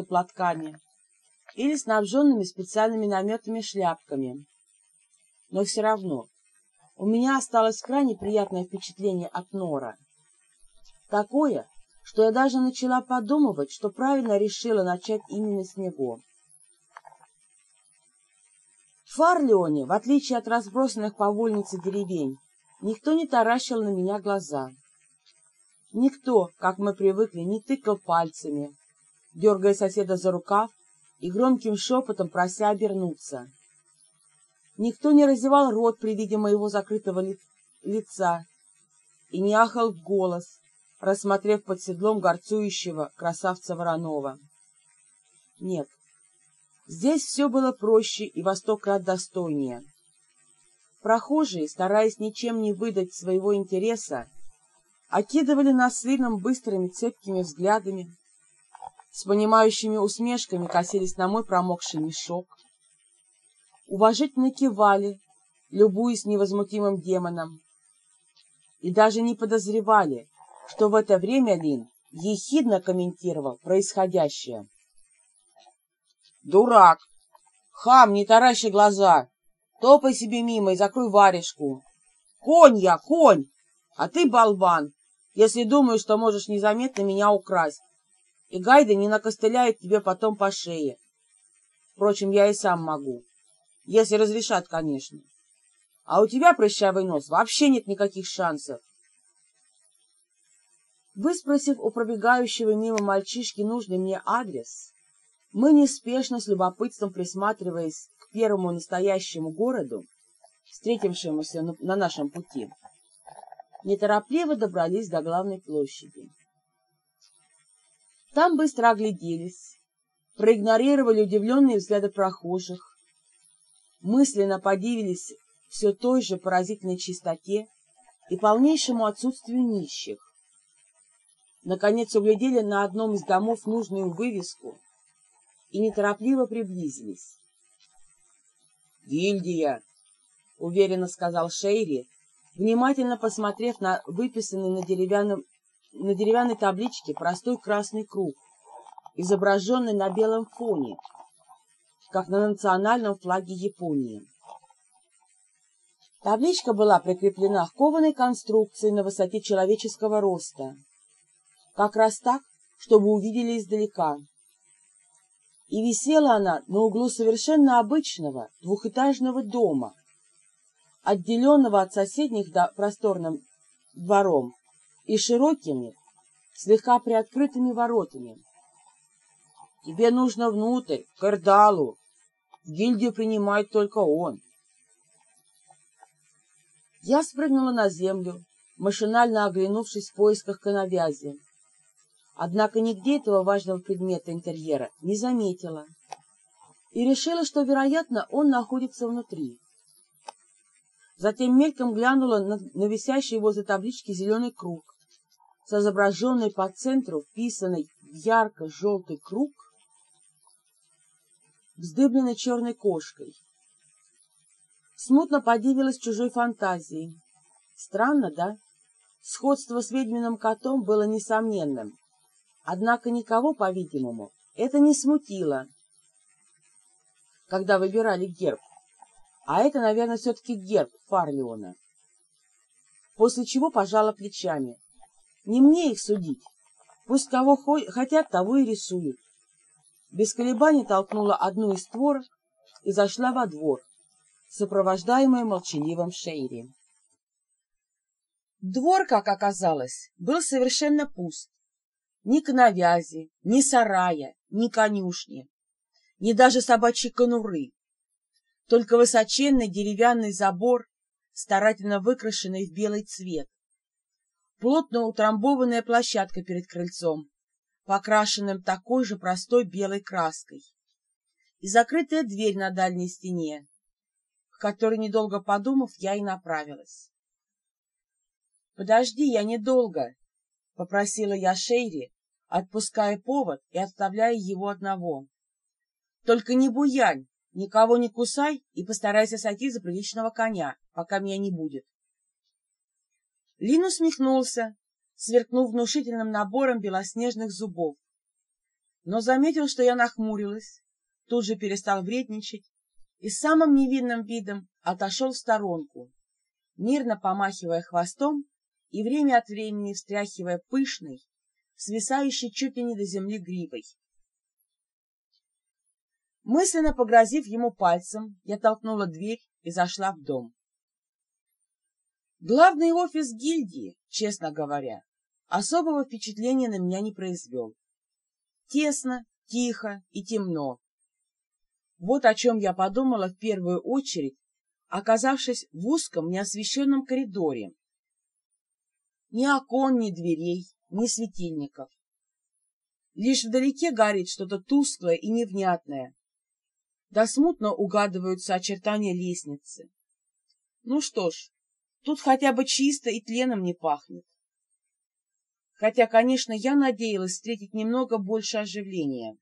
платками или снабженными специальными наметными шляпками. Но все равно у меня осталось крайне приятное впечатление от Нора. Такое, что я даже начала подумывать, что правильно решила начать именно с него. В Фарлеоне, в отличие от разбросанных по вольнице деревень, никто не таращил на меня глаза. Никто, как мы привыкли, не тыкал пальцами, дергая соседа за рукав и громким шепотом прося обернуться. Никто не разевал рот при виде моего закрытого ли лица и не ахал голос, рассмотрев под седлом горцующего красавца Воронова. Нет, здесь все было проще и во сто крат достойнее. Прохожие, стараясь ничем не выдать своего интереса, окидывали нас с быстрыми цепкими взглядами, с понимающими усмешками косились на мой промокший мешок, уважительно кивали, любуясь невозмутимым демоном, и даже не подозревали, что в это время Лин ехидно комментировал происходящее. «Дурак! Хам, не таращи глаза! Топай себе мимо и закрой варежку! Конь я, конь! А ты болван, если думаешь, что можешь незаметно меня украсть, и Гайда не накостыляет тебе потом по шее. Впрочем, я и сам могу, если разрешат, конечно. А у тебя, прыщавый нос, вообще нет никаких шансов. Выспросив у пробегающего мимо мальчишки нужный мне адрес, мы неспешно, с любопытством присматриваясь к первому настоящему городу, встретившемуся на нашем пути, неторопливо добрались до главной площади. Там быстро огляделись, проигнорировали удивленные взгляды прохожих, мысленно подивились все той же поразительной чистоте и полнейшему отсутствию нищих. Наконец углядели на одном из домов нужную вывеску и неторопливо приблизились. «Гильдия!» — уверенно сказал Шейри, внимательно посмотрев на выписанный на, деревянном, на деревянной табличке простой красный круг, изображенный на белом фоне, как на национальном флаге Японии. Табличка была прикреплена к кованой конструкции на высоте человеческого роста, как раз так, чтобы увидели издалека. И висела она на углу совершенно обычного двухэтажного дома, отделенного от соседних просторным двором и широкими, слегка приоткрытыми воротами. «Тебе нужно внутрь, к Эрдалу. Гильдию принимает только он». Я спрыгнула на землю, машинально оглянувшись в поисках коновязи. Однако нигде этого важного предмета интерьера не заметила и решила, что, вероятно, он находится внутри. Затем мельком глянула на, на висящий возле таблички зеленый круг с изображенной по центру вписанной в ярко-желтый круг вздыбленной черной кошкой. Смутно подивилась чужой фантазии. Странно, да? Сходство с ведьминым котом было несомненным. Однако никого, по-видимому, это не смутило, когда выбирали герб. А это, наверное, все-таки герб Фарлеона. После чего пожала плечами. Не мне их судить. Пусть кого хотят, того и рисуют. Без колебаний толкнула одну из створок и зашла во двор, сопровождаемая молчаливым Шейри. Двор, как оказалось, был совершенно пуст. Ни коновязи, ни сарая, ни конюшни, ни даже собачьей конуры. Только высоченный деревянный забор, старательно выкрашенный в белый цвет. Плотно утрамбованная площадка перед крыльцом, покрашенным такой же простой белой краской. И закрытая дверь на дальней стене, к которой, недолго подумав, я и направилась. «Подожди, я недолго», — попросила я Шейри, отпуская повод и оставляя его одного. «Только не буянь, никого не кусай и постарайся сойти за приличного коня, пока меня не будет». Лин усмехнулся, сверкнув внушительным набором белоснежных зубов. но заметил, что я нахмурилась, тут же перестал вредничать и самым невинным видом отошел в сторонку, мирно помахивая хвостом и время от времени встряхивая пышной, свисающей чуть ли не до земли гривой. Мысленно погрозив ему пальцем, я толкнула дверь и зашла в дом. Главный офис гильдии, честно говоря, особого впечатления на меня не произвел. Тесно, тихо и темно. Вот о чем я подумала в первую очередь, оказавшись в узком неосвещенном коридоре. Ни окон, ни дверей, ни светильников. Лишь вдалеке горит что-то тусклое и невнятное. Да смутно угадываются очертания лестницы. Ну что ж, тут хотя бы чисто и тленом не пахнет. Хотя, конечно, я надеялась встретить немного больше оживления.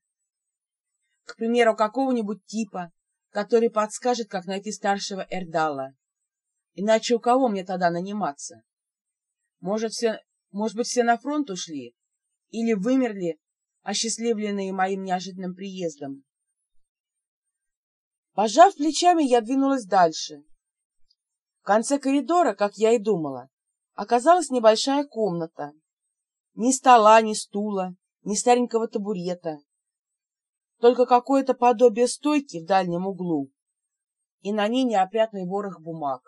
К примеру, какого-нибудь типа, который подскажет, как найти старшего Эрдала. Иначе у кого мне тогда наниматься? Может, все, может быть, все на фронт ушли? Или вымерли, осчастливленные моим неожиданным приездом? Пожав плечами, я двинулась дальше. В конце коридора, как я и думала, оказалась небольшая комната. Ни стола, ни стула, ни старенького табурета. Только какое-то подобие стойки в дальнем углу. И на ней неопрятный ворох бумаг.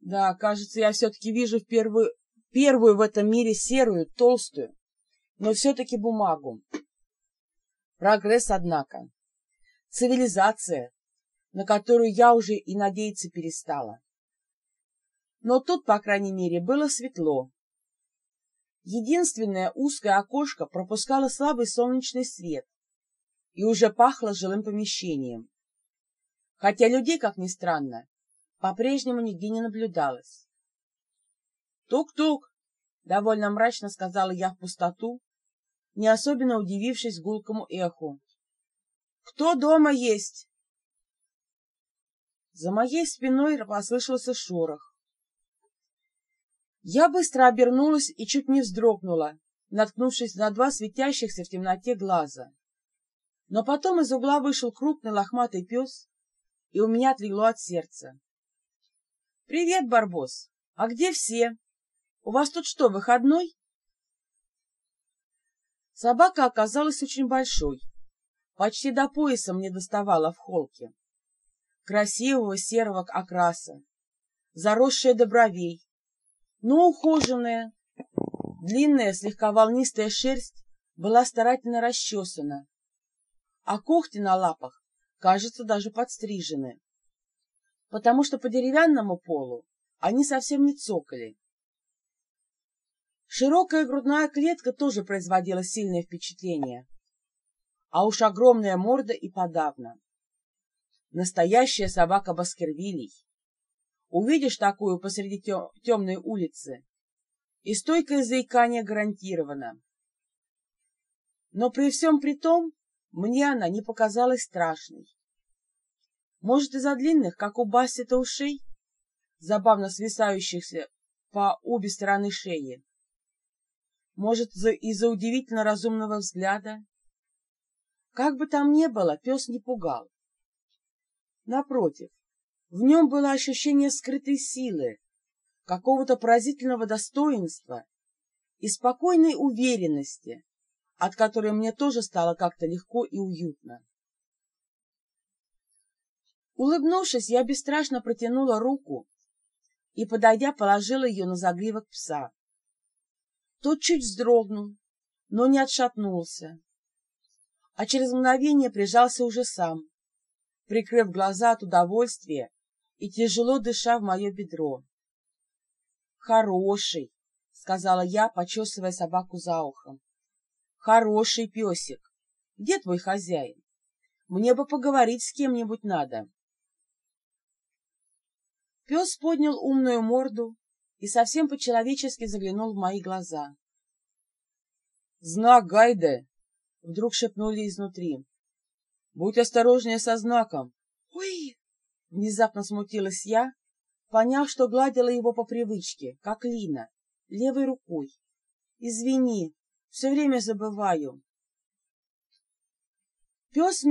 Да, кажется, я все-таки вижу первую, первую в этом мире серую, толстую, но все-таки бумагу. Прогресс, однако. Цивилизация, на которую я уже и надеяться перестала. Но тут, по крайней мере, было светло. Единственное узкое окошко пропускало слабый солнечный свет и уже пахло жилым помещением. Хотя людей, как ни странно, по-прежнему нигде не наблюдалось. «Тук-тук!» — довольно мрачно сказала я в пустоту, не особенно удивившись гулкому эху. «Кто дома есть?» За моей спиной послышался шорох. Я быстро обернулась и чуть не вздрогнула, наткнувшись на два светящихся в темноте глаза. Но потом из угла вышел крупный лохматый пес, и у меня отлегло от сердца. — Привет, Барбос! А где все? У вас тут что, выходной? Собака оказалась очень большой. Почти до пояса мне доставала в холке. Красивого серого окраса, заросшая до бровей, но ухоженная. Длинная, слегка волнистая шерсть была старательно расчесана, а когти на лапах, кажется, даже подстрижены, потому что по деревянному полу они совсем не цокали. Широкая грудная клетка тоже производила сильное впечатление, а уж огромная морда и подавно. Настоящая собака Баскервилей. Увидишь такую посреди темной улицы, и стойкое заикание гарантировано. Но при всем при том мне она не показалась страшной. Может, из-за длинных, как у Бассета, ушей, забавно свисающихся по обе стороны шеи. Может, из-за удивительно разумного взгляда. Как бы там ни было, пес не пугал. Напротив, в нем было ощущение скрытой силы, какого-то поразительного достоинства и спокойной уверенности, от которой мне тоже стало как-то легко и уютно. Улыбнувшись, я бесстрашно протянула руку и, подойдя, положила ее на загривок пса. Тот чуть вздрогнул, но не отшатнулся, а через мгновение прижался уже сам, прикрыв глаза от удовольствия и тяжело дыша в мое бедро. «Хороший!» — сказала я, почесывая собаку за ухом. Хороший песик. Где твой хозяин? Мне бы поговорить с кем-нибудь надо. Пес поднял умную морду и совсем по-человечески заглянул в мои глаза. «Знак Гайде!» — вдруг шепнули изнутри. Будь осторожнее со знаком. Ой! Внезапно смутилась я, поняв, что гладила его по привычке, как Лина, левой рукой. Извини, все время забываю. Пес